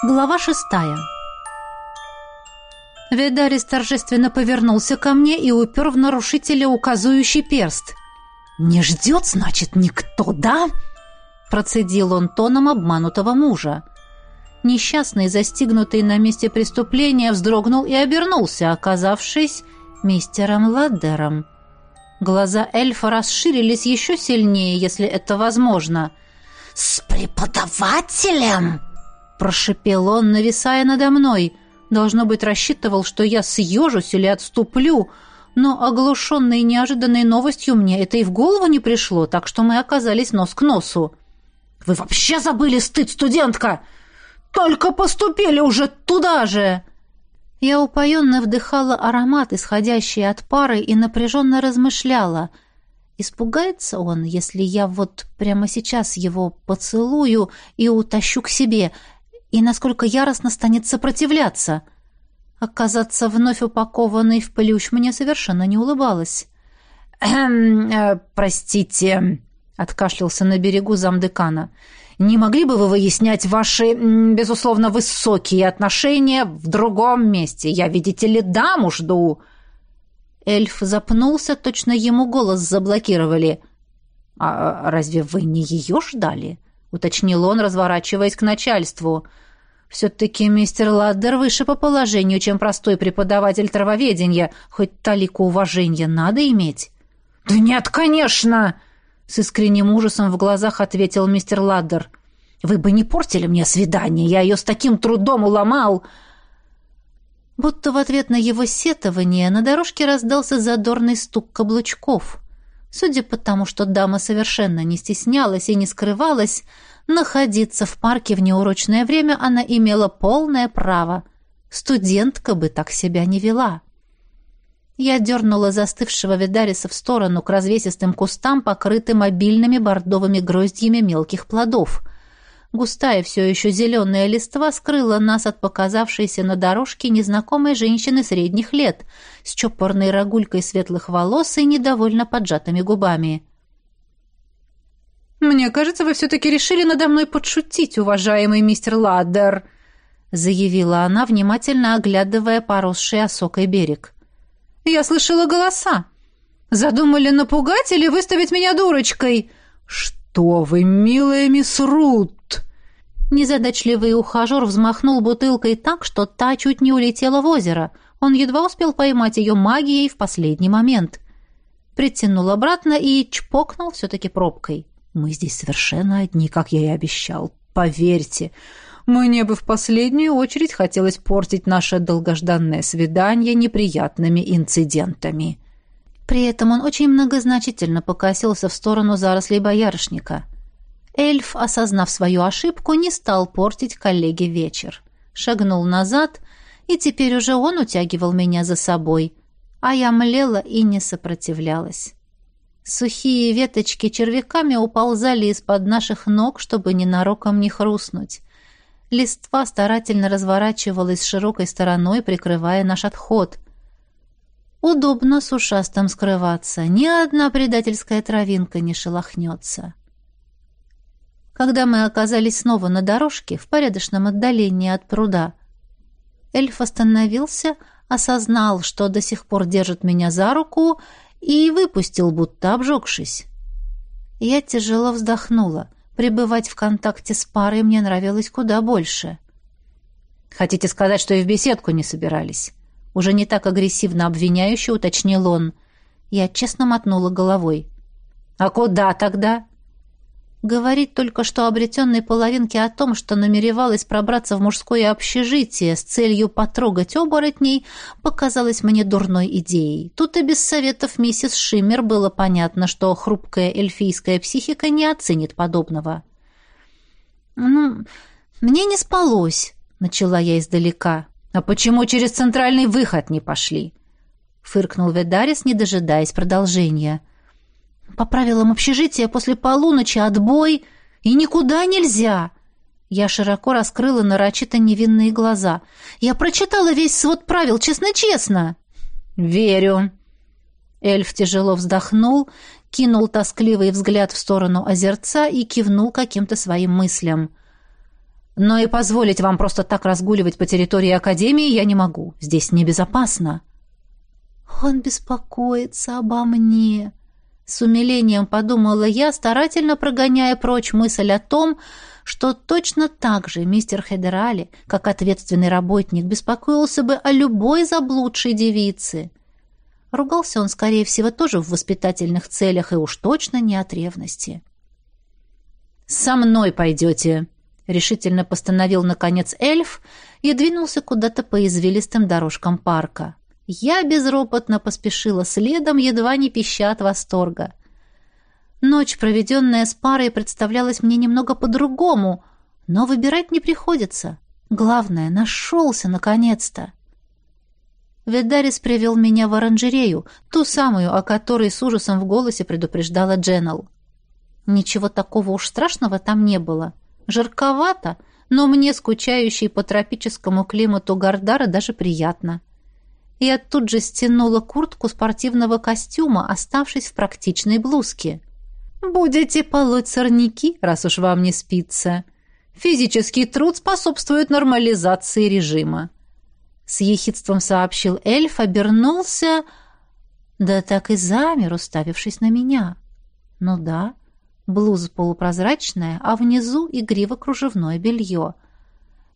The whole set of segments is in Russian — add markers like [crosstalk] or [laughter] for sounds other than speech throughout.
Глава шестая. Ведарис торжественно повернулся ко мне и упер в нарушителя указующий перст. «Не ждет, значит, никто, да?» Процедил он тоном обманутого мужа. Несчастный, застигнутый на месте преступления, вздрогнул и обернулся, оказавшись мистером Ладдером. Глаза эльфа расширились еще сильнее, если это возможно. «С преподавателем?» Прошипел он, нависая надо мной. Должно быть, рассчитывал, что я съежусь или отступлю, но, оглушенный неожиданной новостью, мне это и в голову не пришло, так что мы оказались нос к носу. «Вы вообще забыли стыд, студентка? Только поступили уже туда же!» Я упоенно вдыхала аромат, исходящий от пары, и напряженно размышляла. Испугается он, если я вот прямо сейчас его поцелую и утащу к себе — и насколько яростно станет сопротивляться. Оказаться вновь упакованной в плющ мне совершенно не улыбалось. «Эм, э, простите», — откашлялся на берегу замдекана. «Не могли бы вы выяснять ваши, безусловно, высокие отношения в другом месте? Я, видите ли, даму жду». Эльф запнулся, точно ему голос заблокировали. «А разве вы не ее ждали?» — уточнил он, разворачиваясь к начальству. «Все-таки мистер Ладдер выше по положению, чем простой преподаватель травоведения. Хоть талику уважения надо иметь». «Да нет, конечно!» — с искренним ужасом в глазах ответил мистер Ладдер. «Вы бы не портили мне свидание, я ее с таким трудом уломал!» Будто в ответ на его сетование на дорожке раздался задорный стук каблучков — Судя по тому, что дама совершенно не стеснялась и не скрывалась, находиться в парке в неурочное время она имела полное право. Студентка бы так себя не вела. Я дернула застывшего Ведариса в сторону к развесистым кустам, покрытым обильными бордовыми гроздьями мелких плодов — Густая все еще зеленая листва скрыла нас от показавшейся на дорожке незнакомой женщины средних лет с чопорной рогулькой светлых волос и недовольно поджатыми губами. «Мне кажется, вы все-таки решили надо мной подшутить, уважаемый мистер Ладдер», заявила она, внимательно оглядывая поросший осокой берег. «Я слышала голоса. Задумали напугать или выставить меня дурочкой?» «Что вы, милая мисс Рут!» Незадачливый ухажер взмахнул бутылкой так, что та чуть не улетела в озеро. Он едва успел поймать ее магией в последний момент. Притянул обратно и чпокнул все-таки пробкой. «Мы здесь совершенно одни, как я и обещал. Поверьте, мне бы в последнюю очередь хотелось портить наше долгожданное свидание неприятными инцидентами». При этом он очень многозначительно покосился в сторону зарослей боярышника — Эльф, осознав свою ошибку, не стал портить коллеге вечер. Шагнул назад, и теперь уже он утягивал меня за собой, а я млела и не сопротивлялась. Сухие веточки червяками уползали из-под наших ног, чтобы ненароком не хрустнуть. Листва старательно разворачивалась широкой стороной, прикрывая наш отход. Удобно с ушастым скрываться, ни одна предательская травинка не шелохнется. Когда мы оказались снова на дорожке, в порядочном отдалении от пруда, эльф остановился, осознал, что до сих пор держит меня за руку, и выпустил, будто обжегшись. Я тяжело вздохнула. Пребывать в контакте с парой мне нравилось куда больше. «Хотите сказать, что и в беседку не собирались?» Уже не так агрессивно обвиняюще уточнил он. Я честно мотнула головой. «А куда тогда?» Говорить только что обретенной половинке о том, что намеревалась пробраться в мужское общежитие с целью потрогать оборотней, показалось мне дурной идеей. Тут и без советов миссис Шиммер было понятно, что хрупкая эльфийская психика не оценит подобного. «Ну, мне не спалось», — начала я издалека. «А почему через центральный выход не пошли?» — фыркнул Ведарис, не дожидаясь продолжения. По правилам общежития после полуночи отбой и никуда нельзя. Я широко раскрыла нарочито невинные глаза. Я прочитала весь свод правил, честно-честно. Верю. Эльф тяжело вздохнул, кинул тоскливый взгляд в сторону озерца и кивнул каким-то своим мыслям. Но и позволить вам просто так разгуливать по территории Академии я не могу. Здесь небезопасно». «Он беспокоится обо мне», — с умилением подумала я, старательно прогоняя прочь мысль о том, что точно так же мистер Хедерали, как ответственный работник, беспокоился бы о любой заблудшей девице. Ругался он, скорее всего, тоже в воспитательных целях и уж точно не от ревности. «Со мной пойдете», — решительно постановил, наконец, эльф и двинулся куда-то по извилистым дорожкам парка. Я безропотно поспешила следом, едва не пища от восторга. Ночь, проведенная с парой, представлялась мне немного по-другому, но выбирать не приходится. Главное, нашелся наконец-то. Ведарис привел меня в оранжерею, ту самую, о которой с ужасом в голосе предупреждала Дженнел. Ничего такого уж страшного там не было. Жарковато, но мне, скучающей по тропическому климату Гардара, даже приятно. Я тут же стянула куртку спортивного костюма, оставшись в практичной блузке. «Будете полоть сорняки, раз уж вам не спится. Физический труд способствует нормализации режима с ехидством сообщил эльф, обернулся, да так и замер, уставившись на меня. Ну да, блуза полупрозрачная, а внизу игриво-кружевное белье.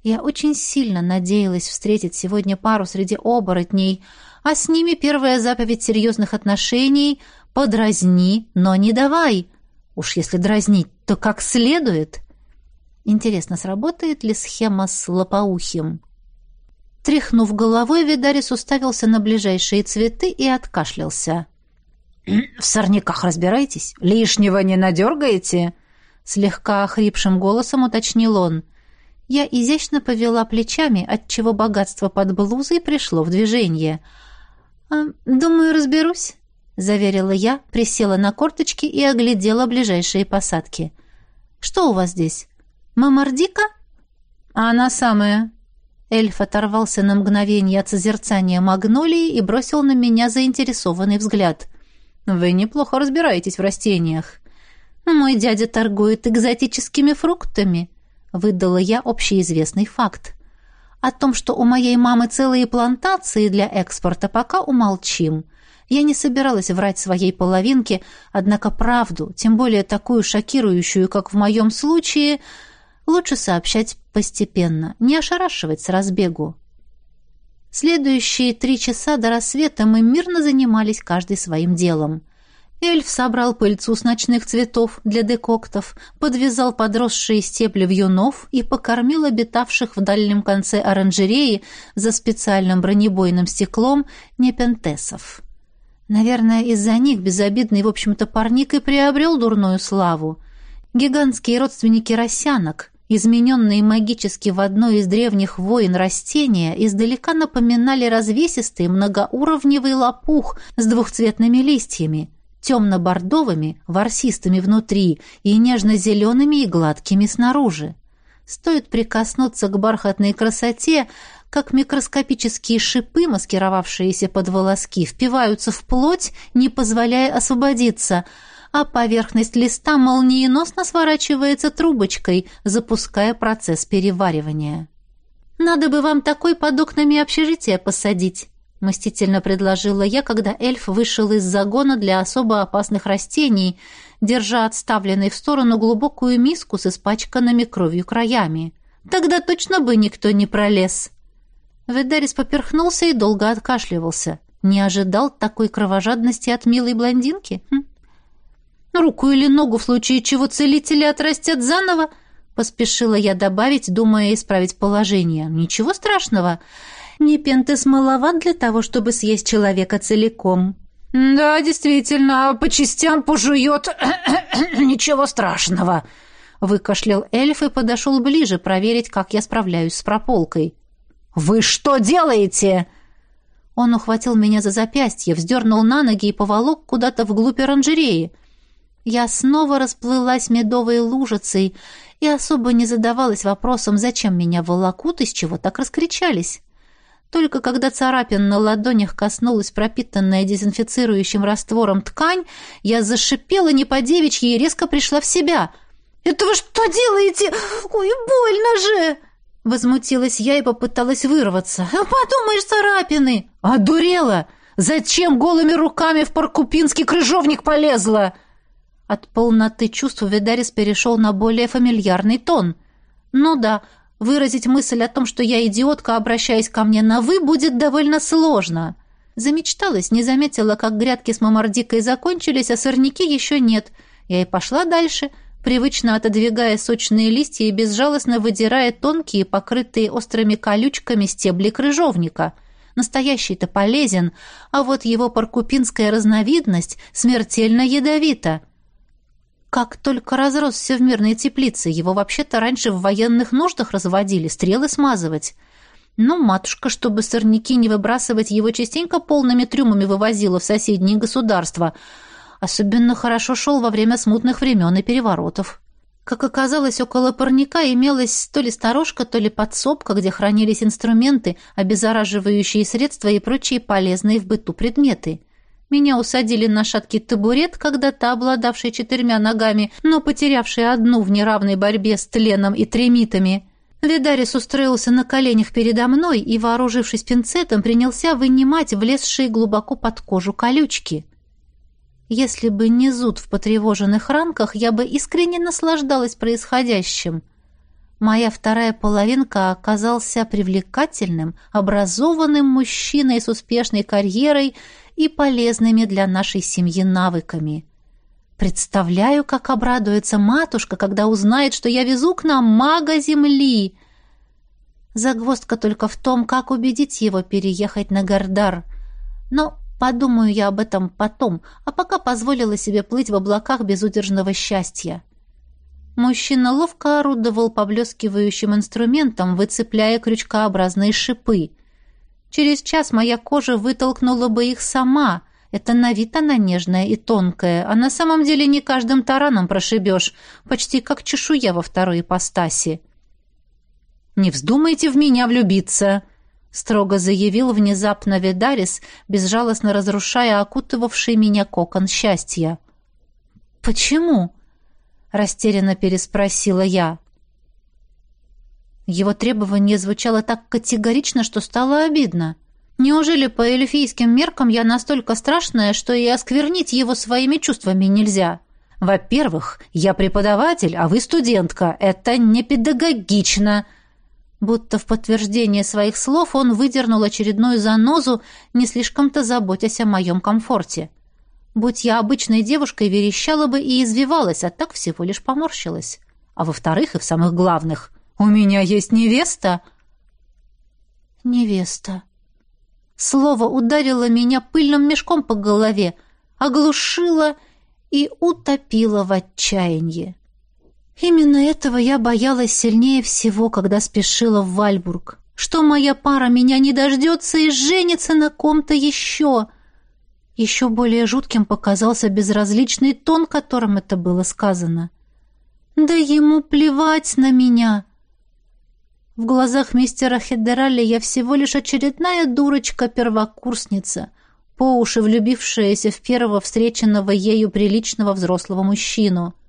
Я очень сильно надеялась встретить сегодня пару среди оборотней, а с ними первая заповедь серьезных отношений — подразни, но не давай. Уж если дразнить, то как следует. Интересно, сработает ли схема с лопоухим? Тряхнув головой, Видарис уставился на ближайшие цветы и откашлялся. «В сорняках разбирайтесь? Лишнего не надергаете?» Слегка охрипшим голосом уточнил он. Я изящно повела плечами, отчего богатство под блузой пришло в движение. «А, «Думаю, разберусь», — заверила я, присела на корточки и оглядела ближайшие посадки. «Что у вас здесь? Мамардика?» «Она самая», Эльф оторвался на мгновение от созерцания магнолии и бросил на меня заинтересованный взгляд. «Вы неплохо разбираетесь в растениях». «Мой дядя торгует экзотическими фруктами», — выдала я общеизвестный факт. «О том, что у моей мамы целые плантации для экспорта, пока умолчим». Я не собиралась врать своей половинке, однако правду, тем более такую шокирующую, как в моем случае, лучше сообщать постепенно, не ошарашивать с разбегу. Следующие три часа до рассвета мы мирно занимались каждый своим делом. Эльф собрал пыльцу с ночных цветов для декоктов, подвязал подросшие стебли вьюнов и покормил обитавших в дальнем конце оранжереи за специальным бронебойным стеклом непентесов. Наверное, из-за них безобидный, в общем-то, парник и приобрел дурную славу. Гигантские родственники росянок, измененные магически в одно из древних войн растения, издалека напоминали развесистый многоуровневый лопух с двухцветными листьями, темно-бордовыми, ворсистыми внутри и нежно-зелеными и гладкими снаружи. Стоит прикоснуться к бархатной красоте, как микроскопические шипы, маскировавшиеся под волоски, впиваются в плоть, не позволяя освободиться – а поверхность листа молниеносно сворачивается трубочкой, запуская процесс переваривания. «Надо бы вам такой под окнами общежития посадить», — мстительно предложила я, когда эльф вышел из загона для особо опасных растений, держа отставленной в сторону глубокую миску с испачканными кровью краями. «Тогда точно бы никто не пролез». Ведарис поперхнулся и долго откашливался. Не ожидал такой кровожадности от милой блондинки? Хм. Руку или ногу в случае чего целители отрастят заново, поспешила я добавить, думая исправить положение. Ничего страшного. Непентес маловат для того, чтобы съесть человека целиком. Да, действительно, по частям пожует. [coughs] Ничего страшного. Выкашлял эльф и подошел ближе проверить, как я справляюсь с прополкой. «Вы что делаете?» Он ухватил меня за запястье, вздернул на ноги и поволок куда-то вглубь оранжереи. Я снова расплылась медовой лужицей и особо не задавалась вопросом, зачем меня волокут и с чего так раскричались. Только когда царапин на ладонях коснулась пропитанная дезинфицирующим раствором ткань, я зашипела не по девичьи и резко пришла в себя. Это вы что делаете? Ой, больно же!» Возмутилась я и попыталась вырваться. «Подумаешь, царапины!» «Одурела! Зачем голыми руками в паркупинский крыжовник полезла?» От полноты чувств Ведарис перешел на более фамильярный тон. «Ну да, выразить мысль о том, что я идиотка, обращаясь ко мне на «вы», будет довольно сложно». Замечталась, не заметила, как грядки с мамордикой закончились, а сорняки еще нет. Я и пошла дальше — привычно отодвигая сочные листья и безжалостно выдирая тонкие, покрытые острыми колючками стебли крыжовника. Настоящий-то полезен, а вот его паркупинская разновидность смертельно ядовита. Как только разросся в мирной теплице, его вообще-то раньше в военных нуждах разводили, стрелы смазывать. Но ну, матушка, чтобы сорняки не выбрасывать, его частенько полными трюмами вывозила в соседние государства — Особенно хорошо шел во время смутных времен и переворотов. Как оказалось, около парника имелась то ли сторожка, то ли подсобка, где хранились инструменты, обеззараживающие средства и прочие полезные в быту предметы. Меня усадили на шаткий табурет, когда-то обладавший четырьмя ногами, но потерявший одну в неравной борьбе с тленом и тремитами. Ведарис устроился на коленях передо мной и, вооружившись пинцетом, принялся вынимать влезшие глубоко под кожу колючки. Если бы не зуд в потревоженных ранках, я бы искренне наслаждалась происходящим. Моя вторая половинка оказался привлекательным, образованным мужчиной с успешной карьерой и полезными для нашей семьи навыками. Представляю, как обрадуется матушка, когда узнает, что я везу к нам мага земли. Загвоздка только в том, как убедить его переехать на Гардар. Но Подумаю я об этом потом, а пока позволила себе плыть в облаках безудержного счастья. Мужчина ловко орудовал поблескивающим инструментом, выцепляя крючкообразные шипы. Через час моя кожа вытолкнула бы их сама. Это на вид она нежная и тонкая, а на самом деле не каждым тараном прошибешь, почти как чешуя во второй ипостаси. «Не вздумайте в меня влюбиться!» строго заявил внезапно Ведарис, безжалостно разрушая окутывавший меня кокон счастья. «Почему?» — растерянно переспросила я. Его требование звучало так категорично, что стало обидно. Неужели по эльфийским меркам я настолько страшная, что и осквернить его своими чувствами нельзя? Во-первых, я преподаватель, а вы студентка. Это не педагогично. Будто в подтверждение своих слов он выдернул очередную занозу, не слишком-то заботясь о моем комфорте. Будь я обычной девушкой, верещала бы и извивалась, а так всего лишь поморщилась. А во-вторых, и в самых главных, у меня есть невеста. Невеста. Слово ударило меня пыльным мешком по голове, оглушило и утопило в отчаянии. Именно этого я боялась сильнее всего, когда спешила в Вальбург. Что моя пара меня не дождется и женится на ком-то еще. Еще более жутким показался безразличный тон, которым это было сказано. Да ему плевать на меня. В глазах мистера Хедерали я всего лишь очередная дурочка-первокурсница, по уши влюбившаяся в первого встреченного ею приличного взрослого мужчину —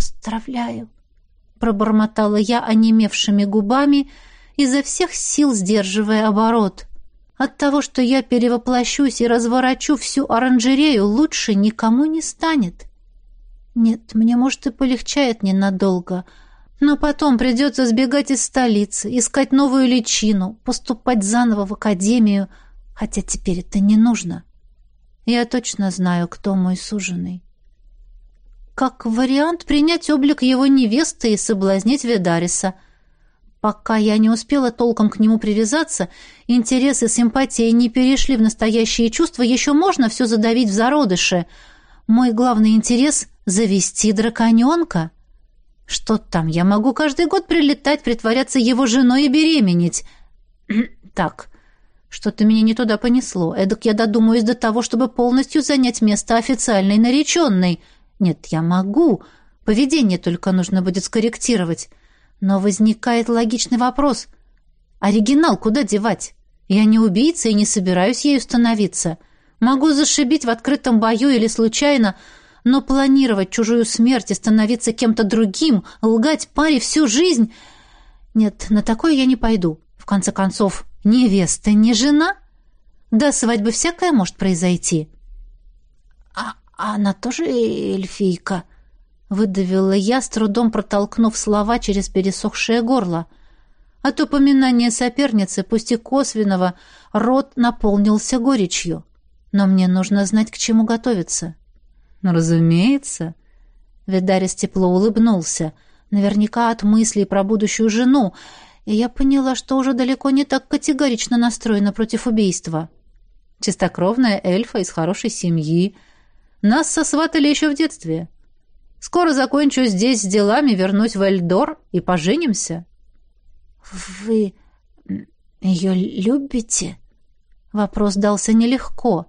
«Поздравляю!» — пробормотала я онемевшими губами, изо всех сил сдерживая оборот. От того, что я перевоплощусь и разворачу всю оранжерею, лучше никому не станет. Нет, мне, может, и полегчает ненадолго, но потом придется сбегать из столицы, искать новую личину, поступать заново в академию, хотя теперь это не нужно. Я точно знаю, кто мой суженый как вариант принять облик его невесты и соблазнить Ведариса. Пока я не успела толком к нему привязаться, интересы симпатии не перешли в настоящие чувства, еще можно все задавить в зародыше. Мой главный интерес — завести драконенка. Что там, я могу каждый год прилетать, притворяться его женой и беременеть. [clears throat] так, что-то меня не туда понесло. Эдак я додумаюсь до того, чтобы полностью занять место официальной нареченной — нет, я могу. Поведение только нужно будет скорректировать. Но возникает логичный вопрос. Оригинал куда девать? Я не убийца и не собираюсь ею становиться. Могу зашибить в открытом бою или случайно, Но планировать чужую смерть и становиться кем-то другим, лгать паре всю жизнь... Нет, на такое я не пойду. В конце концов, невеста не жена. До свадьбы всякое может произойти. А, а она тоже эльфийка? Выдавила я, с трудом протолкнув слова через пересохшее горло. От упоминания соперницы, пусть и косвенного, рот наполнился горечью. Но мне нужно знать, к чему готовиться. Ну, разумеется. Видарис тепло улыбнулся. Наверняка от мыслей про будущую жену. И я поняла, что уже далеко не так категорично настроена против убийства. Чистокровная эльфа из хорошей семьи. Нас сосватали еще в детстве. Скоро закончу здесь с делами, вернусь в Эльдор и поженимся. «Вы ее любите?» Вопрос дался нелегко.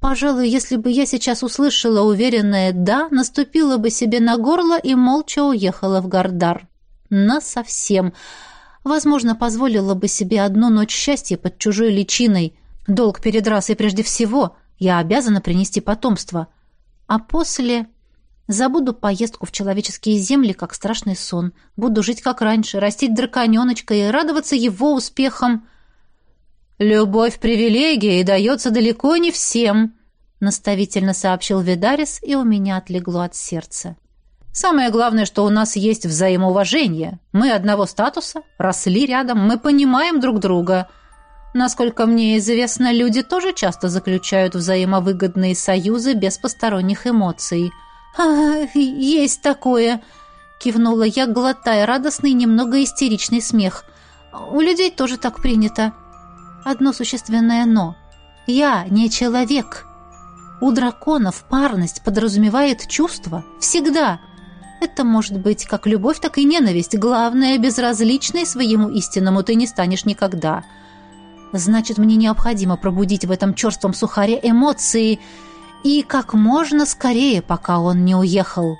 Пожалуй, если бы я сейчас услышала уверенное «да», наступила бы себе на горло и молча уехала в Гардар. Насовсем. Возможно, позволила бы себе одну ночь счастья под чужой личиной. Долг перед расой прежде всего. Я обязана принести потомство. А после... Забуду поездку в человеческие земли, как страшный сон. Буду жить как раньше, растить драконеночка и радоваться его успехам. «Любовь — привилегия и дается далеко не всем», — наставительно сообщил Видарис, и у меня отлегло от сердца. «Самое главное, что у нас есть взаимоуважение. Мы одного статуса, росли рядом, мы понимаем друг друга. Насколько мне известно, люди тоже часто заключают взаимовыгодные союзы без посторонних эмоций». «А, есть такое!» — кивнула я, глотая радостный, немного истеричный смех. «У людей тоже так принято. Одно существенное «но». Я не человек. У драконов парность подразумевает чувства. Всегда. Это может быть как любовь, так и ненависть. Главное, безразличной своему истинному ты не станешь никогда. Значит, мне необходимо пробудить в этом черством сухаре эмоции и как можно скорее, пока он не уехал».